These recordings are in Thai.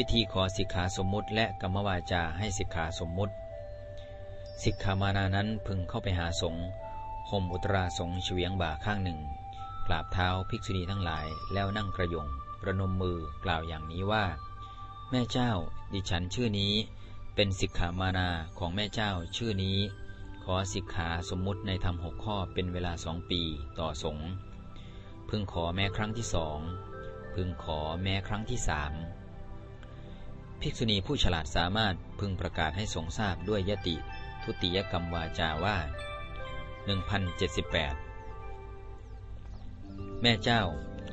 วิธีขอสิกขาสมมุติ และกรรมวาจาให้สิกขาสมมุติ สิกขามานานั้นพึงเข้าไปหาสงฆ์ห่มอุตราสงฆ์เฉียงบ่าข้างหนึ่ง กราบเท้าภิกษุณีทั้งหลาย แล้วนั่งกระยงประนมมือกล่าวอย่างนี้ว่า แม่เจ้า ดิฉันชื่อนี้ เป็นสิกขามานาของแม่เจ้าชื่อนี้ ขอสิกขาสมมุติในธรรมหกข้อเป็นเวลาสองปีต่อสงฆ์พึงขอแม้ครั้งที่สองพึงขอแม้ครั้งที่สาม ภิกษุณีผู้ฉลาดสามารถพึงประกาศให้สงทราบด้วยยติ ทุติยกรรมวาจาว่า 1078 แม่เจ้า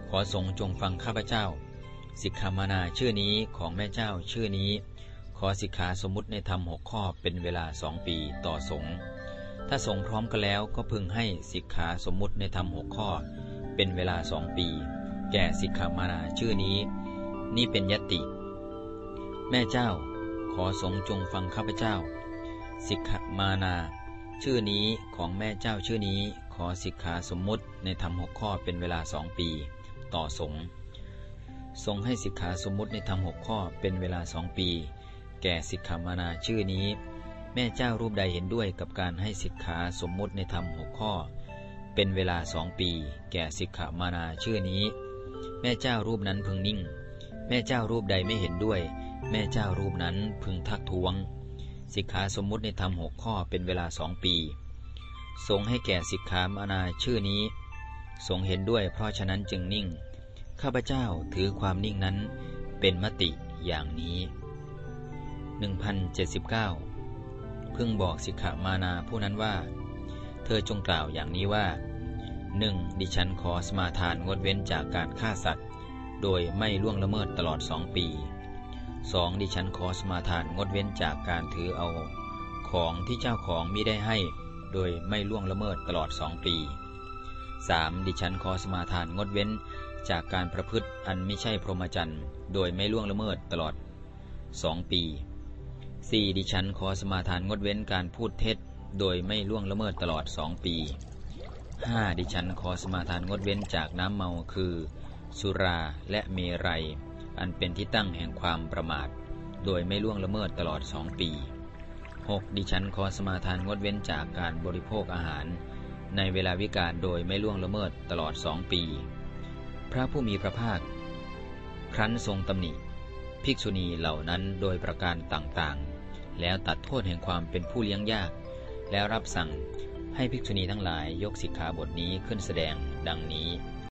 ขอสงจงฟังข้าพเจ้า สิกขามานาชื่อนี้ของแม่เจ้าชื่อนี้ ขอสิกขาสมมุติในธรรมหกข้อเป็นเวลาสองปีต่อสงถ้าสงพร้อมกันแล้วก็พึงให้สิกขาสมมุติในธรรมหกข้อ เป็นเวลาสองปี แก่สิกขามานาชื่อนี้ นี่เป็นยติ แม่เจ้า ขอสงจงฟังข้าพเจ้า สิกขามานา ชื่อนี้ของแม่เจ้าชื่อนี้ขอสิกขาสมมุติในธรรมหกข้อเป็นเวลาสองปี ต่อสงฆ์ทรงให้สิกขาสมมุติในธรรมหกข้อเป็นเวลาสองปี แก่สิกขามานาชื่อนี้ แม่เจ้ารูปใดเห็นด้วยกับการให้สิกขาสมมุติในธรรมหกข้อ เป็นเวลาสองปี แก่สิกขามานาชื่อนี้ แม่เจ้ารูปนั้นพึงนิ่ง แม่เจ้ารูปใดไม่เห็นด้วย แม่เจ้ารูปนั้นพึงทักท้วง สิกขาสมมุติในธรรมหกข้อเป็นเวลาสองปี ทรงให้แก่สิกขามานาชื่อนี้ ทรงเห็นด้วยเพราะฉะนั้นจึงนิ่ง ข้าพเจ้าถือความนิ่งนั้นเป็นมติอย่างนี้ 1079เพิ่งบอกสิกขามานาผู้นั้นว่า เธอจงกล่าวอย่างนี้ว่า 1. ดิฉันขอสมาทานงดเว้นจากการฆ่าสัตว์ โดยไม่ล่วงละเมิดตลอดสองปี 2. ดิฉันขอสมาทานงดเว้นจากการถือเอาของที่เจ้าของมิได้ให้ โดยไม่ล่วงละเมิดตลอดสองปี 3. ดิฉันขอสมาทานงดเว้นจากการประพฤติอันไม่ใช่พรหมจรรย์โดยไม่ล่วงละเมิดตลอดสองปี 4. ดิฉันขอสมาทานงดเว้นการพูดเท็จ โดยไม่ล่วงละเมิดตลอดสองปี 5. ดิฉันขอสมาทานงดเว้นจากน้ำเมาคือ สุราและเมรัย อันเป็นที่ตั้งแห่งความประมาท โดยไม่ล่วงละเมิดตลอดสองปี 6. ดิฉันขอสมาทานงดเว้นจากการบริโภคอาหาร ในเวลาวิกาลโดยไม่ล่วงละเมิดตลอดสองปี พระผู้มีพระภาค ครั้นทรงตำหนิ ภิกษุณีเหล่านั้นโดยประการต่างๆ แล้วตัดโทษแห่งความเป็นผู้เลี้ยงยาก แล้วรับสั่งให้ภิกษุณีทั้งหลายยกสิกขาบทนี้ขึ้นแสดงดังนี้